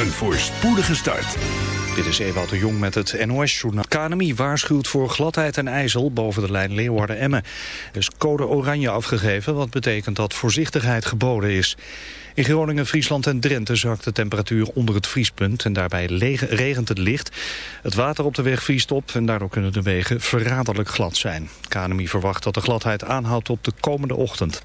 Een voorspoedige start. Dit is Ewout de Jong met het NOS-journaal. KNMI waarschuwt voor gladheid en ijzel boven de lijn Leeuwarden-Emmen. Er is code oranje afgegeven, wat betekent dat voorzichtigheid geboden is. In Groningen, Friesland en Drenthe zakt de temperatuur onder het vriespunt... en daarbij regent het licht. Het water op de weg vriest op en daardoor kunnen de wegen verraderlijk glad zijn. KNMI verwacht dat de gladheid aanhoudt op de komende ochtend.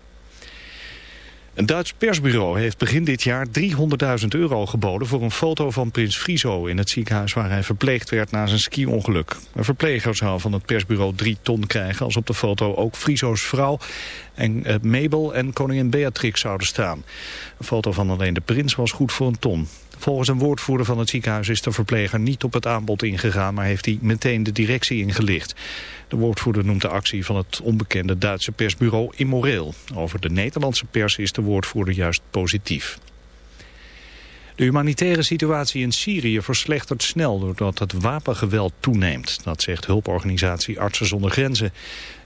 Een Duits persbureau heeft begin dit jaar 300.000 euro geboden voor een foto van prins Friso in het ziekenhuis waar hij verpleegd werd na zijn ski-ongeluk. Een verpleger zou van het persbureau 3 ton krijgen als op de foto ook Friso's vrouw en uh, Mabel en koningin Beatrix zouden staan. Een foto van alleen de prins was goed voor een ton. Volgens een woordvoerder van het ziekenhuis is de verpleger niet op het aanbod ingegaan, maar heeft hij meteen de directie ingelicht. De woordvoerder noemt de actie van het onbekende Duitse persbureau immoreel. Over de Nederlandse pers is de woordvoerder juist positief. De humanitaire situatie in Syrië verslechtert snel doordat het wapengeweld toeneemt. Dat zegt hulporganisatie Artsen zonder Grenzen.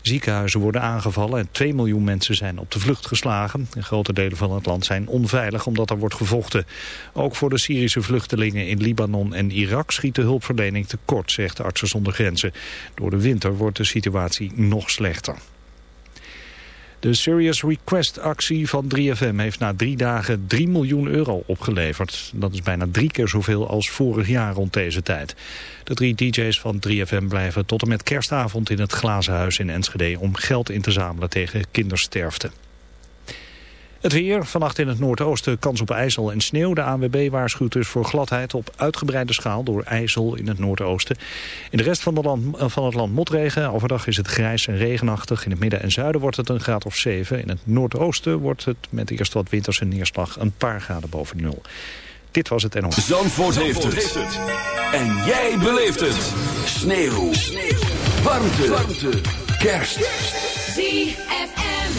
Ziekenhuizen worden aangevallen en 2 miljoen mensen zijn op de vlucht geslagen. En grote delen van het land zijn onveilig omdat er wordt gevochten. Ook voor de Syrische vluchtelingen in Libanon en Irak schiet de hulpverlening tekort, zegt Artsen zonder Grenzen. Door de winter wordt de situatie nog slechter. De Serious Request actie van 3FM heeft na drie dagen 3 miljoen euro opgeleverd. Dat is bijna drie keer zoveel als vorig jaar rond deze tijd. De drie DJ's van 3FM blijven tot en met kerstavond in het Glazen Huis in Enschede om geld in te zamelen tegen kindersterfte. Het weer, vannacht in het noordoosten kans op ijzel en sneeuw. De ANWB waarschuwt dus voor gladheid op uitgebreide schaal door ijzel in het noordoosten. In de rest van, de land, eh, van het land motregen. Overdag is het grijs en regenachtig. In het midden en zuiden wordt het een graad of 7. In het noordoosten wordt het met eerst wat winterse neerslag een paar graden boven nul. Dit was het NOS. Zandvoort, Zandvoort heeft, het. En jij beleeft het. Sneeuw. Sneeuw. Warmte. Warmte. Kerst. ZFM.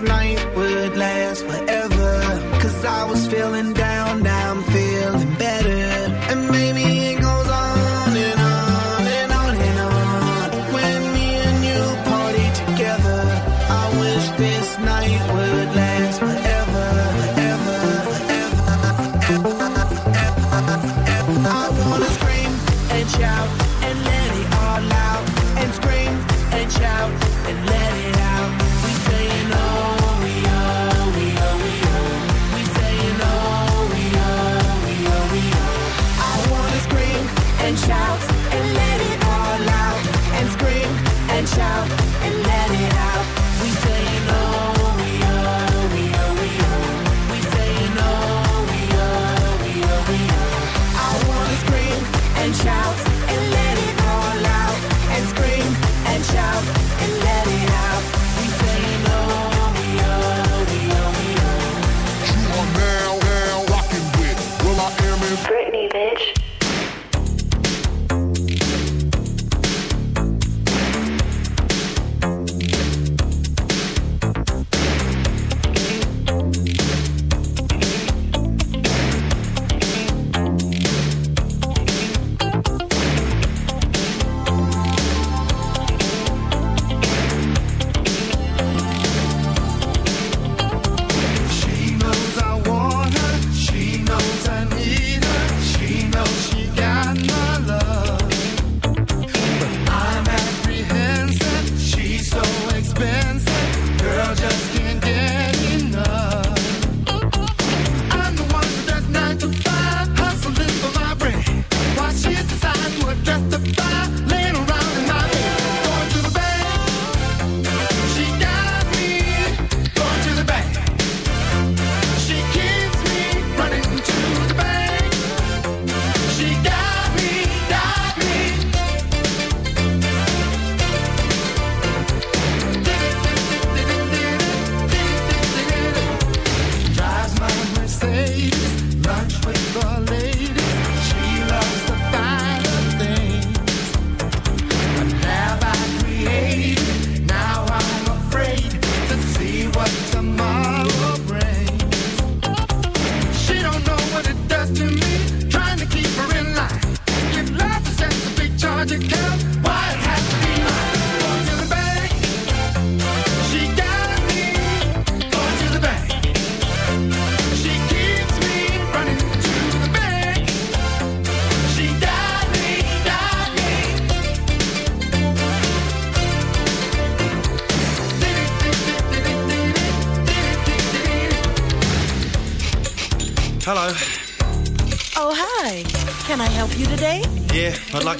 Night would last forever.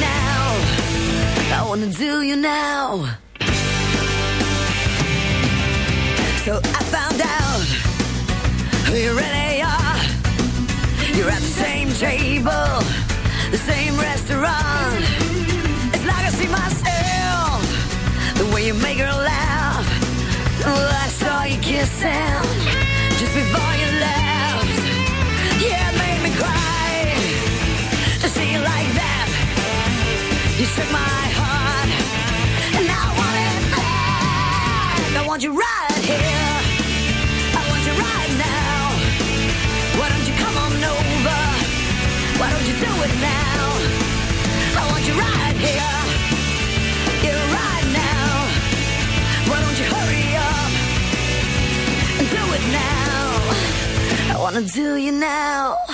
Now. I wanna do you now. So I found out who you really are. You're at the same table, the same restaurant. It's like I see myself, the way you make her laugh. I saw you kissing wanna do you now.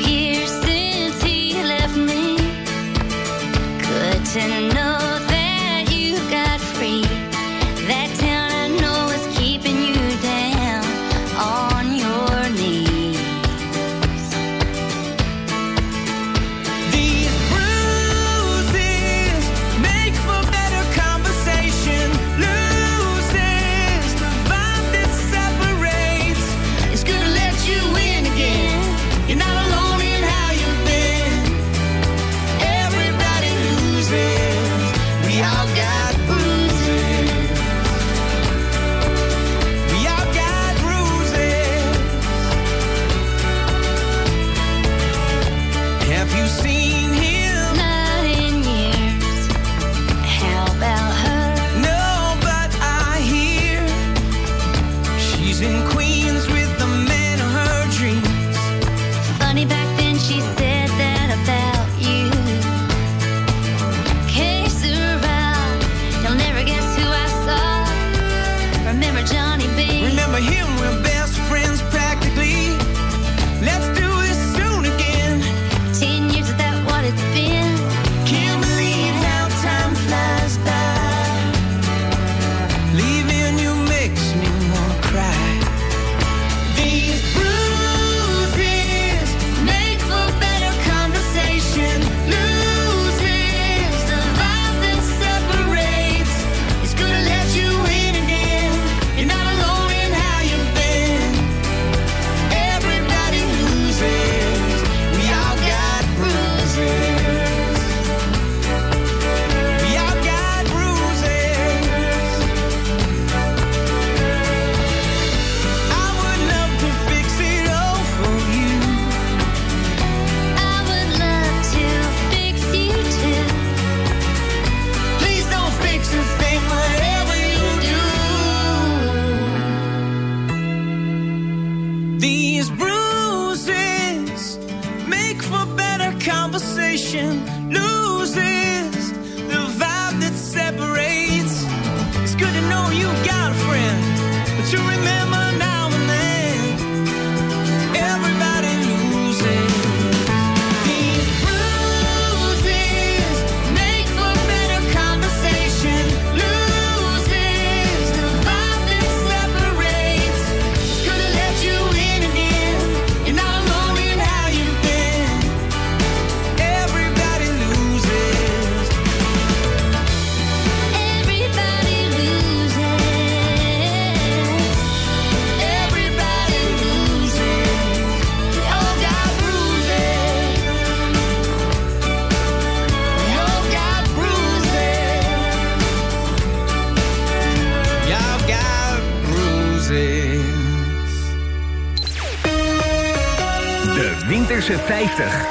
50.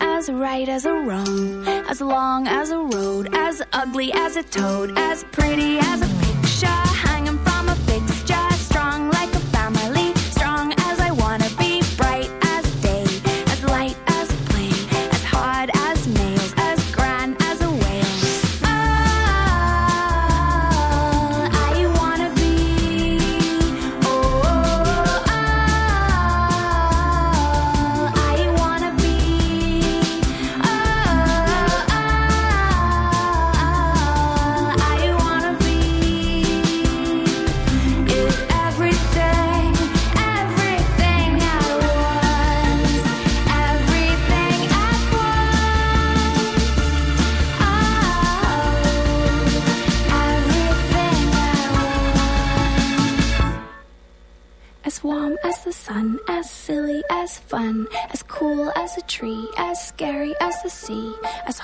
as right as a wrong, as long as a road, as ugly as a toad, as pretty as a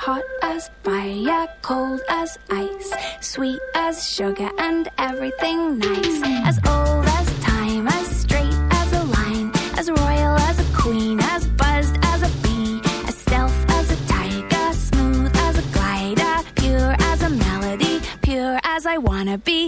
hot as fire, cold as ice, sweet as sugar, and everything nice. As old as time, as straight as a line, as royal as a queen, as buzzed as a bee, as stealth as a tiger, smooth as a glider, pure as a melody, pure as I wanna be.